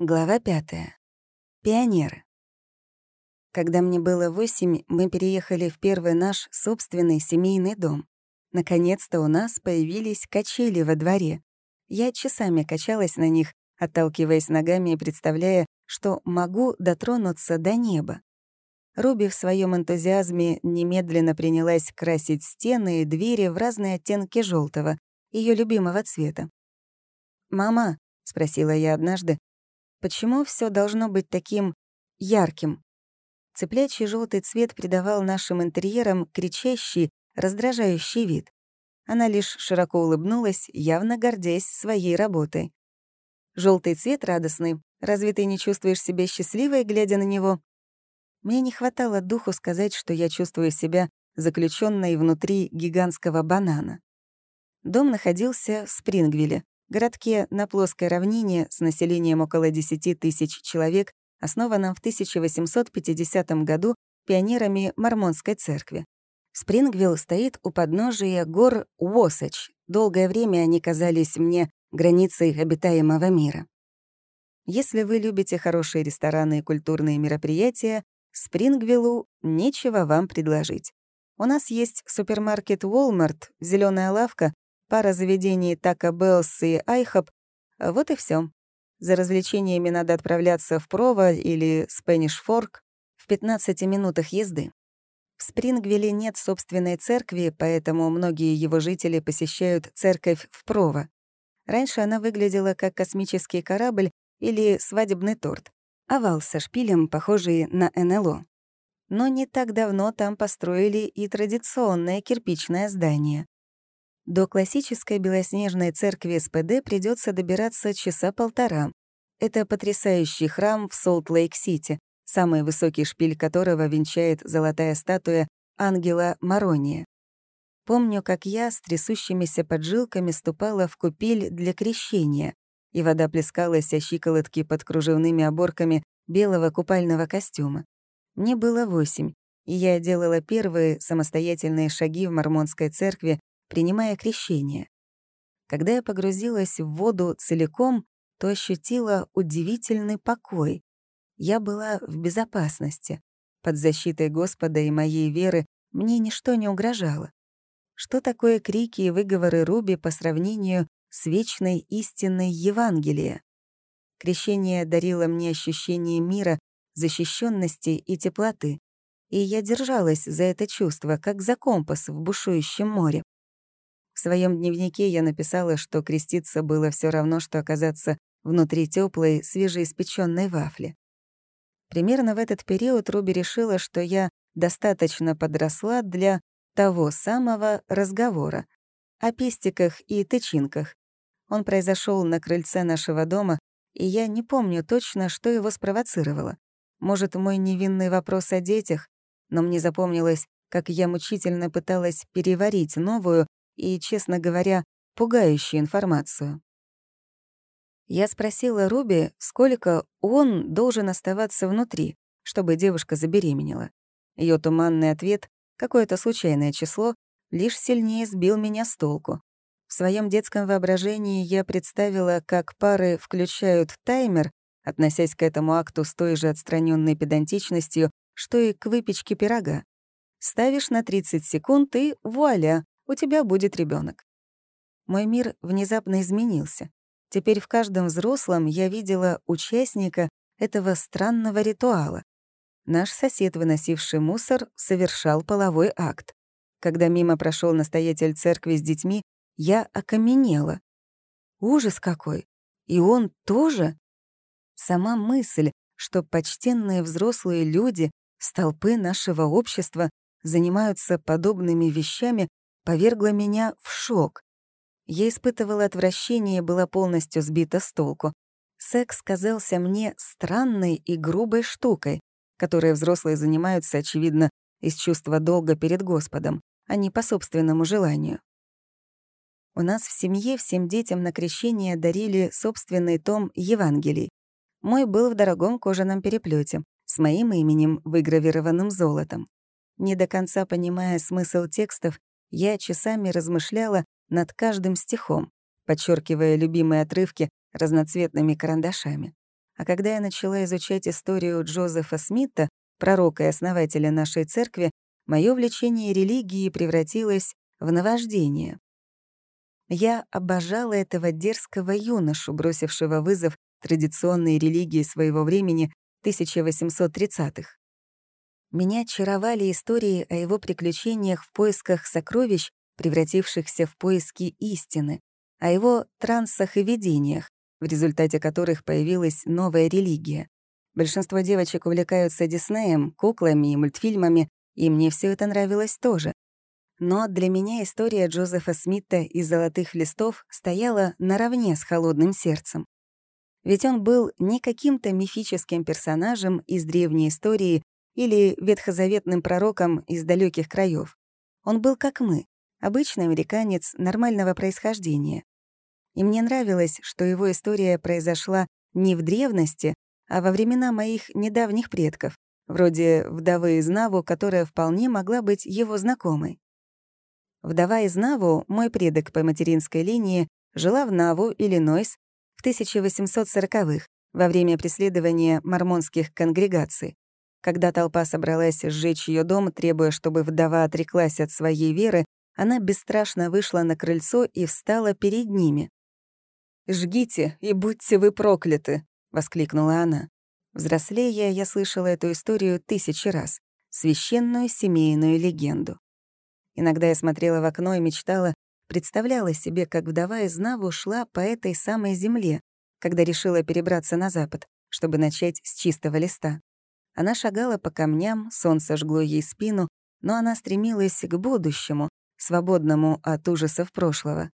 Глава пятая. Пионеры. Когда мне было восемь, мы переехали в первый наш собственный семейный дом. Наконец-то у нас появились качели во дворе. Я часами качалась на них, отталкиваясь ногами и представляя, что могу дотронуться до неба. Руби в своем энтузиазме немедленно принялась красить стены и двери в разные оттенки желтого, ее любимого цвета. «Мама», — спросила я однажды, Почему все должно быть таким ярким? Цыплячий желтый цвет придавал нашим интерьерам кричащий, раздражающий вид. Она лишь широко улыбнулась, явно гордясь своей работой. Желтый цвет радостный. Разве ты не чувствуешь себя счастливой, глядя на него? Мне не хватало духу сказать, что я чувствую себя заключенной внутри гигантского банана. Дом находился в Спрингвилле, городке на плоской равнине с населением около 10 тысяч человек, основанном в 1850 году пионерами Мормонской церкви. Спрингвилл стоит у подножия гор Уосач. Долгое время они казались мне границей обитаемого мира. Если вы любите хорошие рестораны и культурные мероприятия, Спрингвиллу нечего вам предложить. У нас есть супермаркет Walmart, зеленая лавка, пара заведений Taco Bell's и IHOP. Вот и все. За развлечениями надо отправляться в Прово или Spanish Fork в 15 минутах езды. В Спрингвилле нет собственной церкви, поэтому многие его жители посещают церковь в Прово. Раньше она выглядела как космический корабль или свадебный торт. Овал со шпилем, похожий на НЛО. Но не так давно там построили и традиционное кирпичное здание. До классической белоснежной церкви СПД придется добираться часа полтора. Это потрясающий храм в Солт-Лейк-Сити, самый высокий шпиль которого венчает золотая статуя ангела Марония. Помню, как я с трясущимися поджилками ступала в купель для крещения, и вода плескалась о щиколотки под кружевными оборками белого купального костюма. Мне было восемь, и я делала первые самостоятельные шаги в Мормонской церкви принимая крещение. Когда я погрузилась в воду целиком, то ощутила удивительный покой. Я была в безопасности. Под защитой Господа и моей веры мне ничто не угрожало. Что такое крики и выговоры Руби по сравнению с вечной истинной Евангелия? Крещение дарило мне ощущение мира, защищенности и теплоты, и я держалась за это чувство, как за компас в бушующем море. В своем дневнике я написала, что креститься было все равно, что оказаться внутри теплой, свежеиспеченной вафли. Примерно в этот период Руби решила, что я достаточно подросла для того самого разговора о пестиках и тычинках. Он произошел на крыльце нашего дома, и я не помню точно, что его спровоцировало. Может, мой невинный вопрос о детях, но мне запомнилось, как я мучительно пыталась переварить новую, и, честно говоря, пугающую информацию. Я спросила Руби, сколько он должен оставаться внутри, чтобы девушка забеременела. Ее туманный ответ, какое-то случайное число, лишь сильнее сбил меня с толку. В своем детском воображении я представила, как пары включают таймер, относясь к этому акту с той же отстраненной педантичностью, что и к выпечке пирога. Ставишь на 30 секунд и вуаля, у тебя будет ребенок. Мой мир внезапно изменился. Теперь в каждом взрослом я видела участника этого странного ритуала. Наш сосед, выносивший мусор, совершал половой акт. Когда мимо прошел настоятель церкви с детьми, я окаменела. Ужас какой! И он тоже? Сама мысль, что почтенные взрослые люди, столпы нашего общества, занимаются подобными вещами, повергла меня в шок. Я испытывала отвращение и была полностью сбита с толку. Секс казался мне странной и грубой штукой, которой взрослые занимаются, очевидно, из чувства долга перед Господом, а не по собственному желанию. У нас в семье всем детям на крещение дарили собственный том Евангелий. Мой был в дорогом кожаном переплете с моим именем, выгравированным золотом. Не до конца понимая смысл текстов, я часами размышляла над каждым стихом, подчеркивая любимые отрывки разноцветными карандашами. А когда я начала изучать историю Джозефа Смита, пророка и основателя нашей церкви, мое влечение религии превратилось в наваждение. Я обожала этого дерзкого юношу, бросившего вызов традиционной религии своего времени 1830-х. Меня очаровали истории о его приключениях в поисках сокровищ, превратившихся в поиски истины, о его трансах и видениях, в результате которых появилась новая религия. Большинство девочек увлекаются Диснеем, куклами и мультфильмами, и мне все это нравилось тоже. Но для меня история Джозефа Смита из «Золотых листов» стояла наравне с «Холодным сердцем». Ведь он был не каким-то мифическим персонажем из древней истории или ветхозаветным пророком из далеких краев. Он был как мы, обычный американец нормального происхождения. И мне нравилось, что его история произошла не в древности, а во времена моих недавних предков, вроде вдовы из Наву, которая вполне могла быть его знакомой. Вдова из Наву, мой предок по материнской линии, жила в Наву, Иллинойс, в 1840-х, во время преследования мормонских конгрегаций. Когда толпа собралась сжечь ее дом, требуя, чтобы вдова отреклась от своей веры, она бесстрашно вышла на крыльцо и встала перед ними. «Жгите, и будьте вы прокляты!» — воскликнула она. Взрослея, я слышала эту историю тысячи раз. Священную семейную легенду. Иногда я смотрела в окно и мечтала, представляла себе, как вдова из Наву шла по этой самой земле, когда решила перебраться на запад, чтобы начать с чистого листа. Она шагала по камням, солнце жгло ей спину, но она стремилась к будущему, свободному от ужасов прошлого.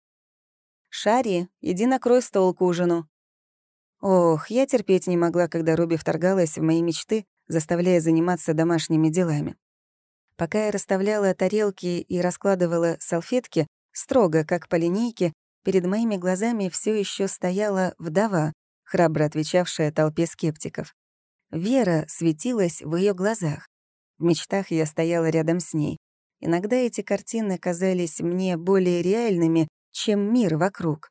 «Шари, иди накрой стол к ужину». Ох, я терпеть не могла, когда Руби вторгалась в мои мечты, заставляя заниматься домашними делами. Пока я расставляла тарелки и раскладывала салфетки, строго, как по линейке, перед моими глазами все еще стояла вдова, храбро отвечавшая толпе скептиков. Вера светилась в ее глазах. В мечтах я стояла рядом с ней. Иногда эти картины казались мне более реальными, чем мир вокруг.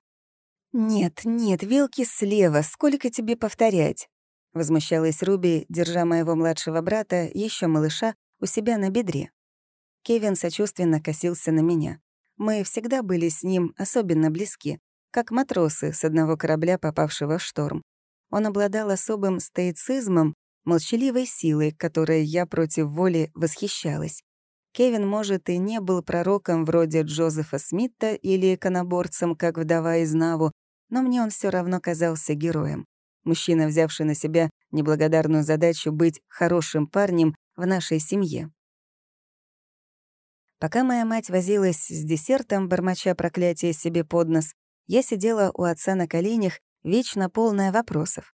«Нет, нет, вилки слева, сколько тебе повторять?» Возмущалась Руби, держа моего младшего брата, еще малыша, у себя на бедре. Кевин сочувственно косился на меня. Мы всегда были с ним особенно близки, как матросы с одного корабля, попавшего в шторм. Он обладал особым стоицизмом, молчаливой силой, которой я против воли восхищалась. Кевин, может, и не был пророком вроде Джозефа Смита или иконоборцем, как вдова из Наву, но мне он все равно казался героем. Мужчина, взявший на себя неблагодарную задачу быть хорошим парнем в нашей семье. Пока моя мать возилась с десертом, бормоча проклятие себе под нос, я сидела у отца на коленях, вечно полная вопросов.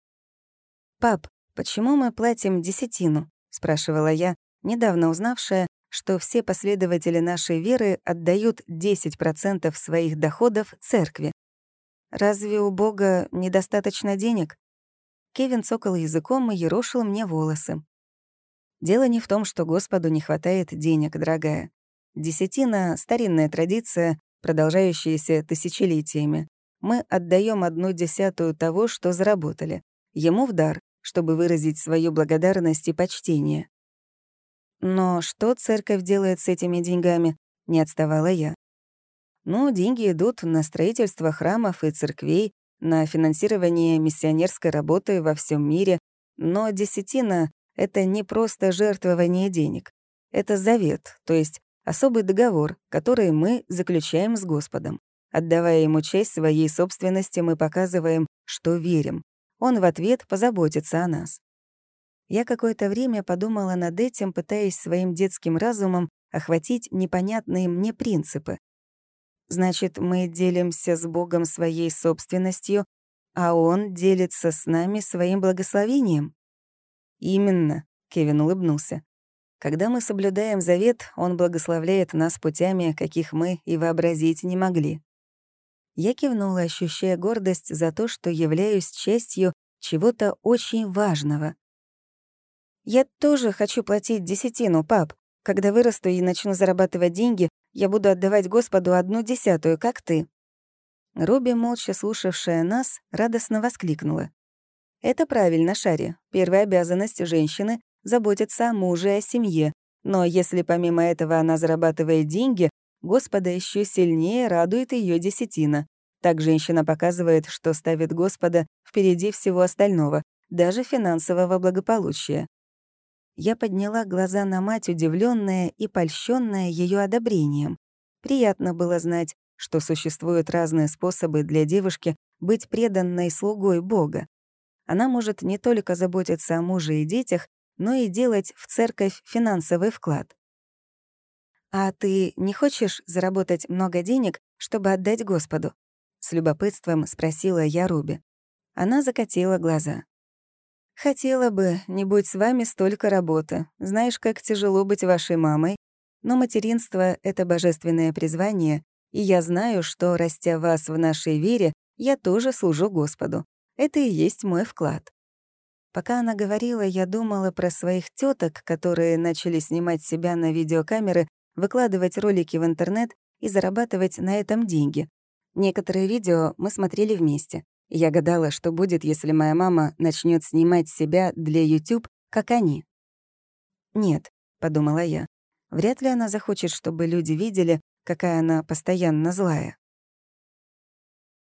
«Пап, почему мы платим десятину?» — спрашивала я, недавно узнавшая, что все последователи нашей веры отдают 10% своих доходов церкви. Разве у Бога недостаточно денег? Кевин цокал языком и ерошил мне волосы. Дело не в том, что Господу не хватает денег, дорогая. Десятина — старинная традиция, продолжающаяся тысячелетиями. Мы отдаем одну десятую того, что заработали. Ему в дар, чтобы выразить свою благодарность и почтение. Но что церковь делает с этими деньгами? Не отставала я. Ну, деньги идут на строительство храмов и церквей, на финансирование миссионерской работы во всем мире, но десятина — это не просто жертвование денег. Это завет, то есть особый договор, который мы заключаем с Господом. Отдавая ему часть своей собственности, мы показываем, что верим. Он в ответ позаботится о нас. Я какое-то время подумала над этим, пытаясь своим детским разумом охватить непонятные мне принципы. Значит, мы делимся с Богом своей собственностью, а Он делится с нами своим благословением? Именно, Кевин улыбнулся. Когда мы соблюдаем завет, Он благословляет нас путями, каких мы и вообразить не могли. Я кивнула, ощущая гордость за то, что являюсь частью чего-то очень важного. «Я тоже хочу платить десятину, пап. Когда вырасту и начну зарабатывать деньги, я буду отдавать Господу одну десятую, как ты». Руби, молча слушавшая нас, радостно воскликнула. Это правильно, Шари. Первая обязанность женщины — заботиться о муже и о семье. Но если помимо этого она зарабатывает деньги, Господа еще сильнее радует ее десятина. Так женщина показывает, что ставит Господа впереди всего остального, даже финансового благополучия. Я подняла глаза на мать, удивленная и польщенная ее одобрением. Приятно было знать, что существуют разные способы для девушки быть преданной слугой Бога. Она может не только заботиться о муже и детях, но и делать в церковь финансовый вклад. «А ты не хочешь заработать много денег, чтобы отдать Господу?» С любопытством спросила я Руби. Она закатила глаза. «Хотела бы, не будь с вами столько работы. Знаешь, как тяжело быть вашей мамой. Но материнство — это божественное призвание, и я знаю, что, растя вас в нашей вере, я тоже служу Господу. Это и есть мой вклад». Пока она говорила, я думала про своих теток, которые начали снимать себя на видеокамеры, выкладывать ролики в интернет и зарабатывать на этом деньги. Некоторые видео мы смотрели вместе. Я гадала, что будет, если моя мама начнет снимать себя для YouTube, как они. «Нет», — подумала я, — «вряд ли она захочет, чтобы люди видели, какая она постоянно злая».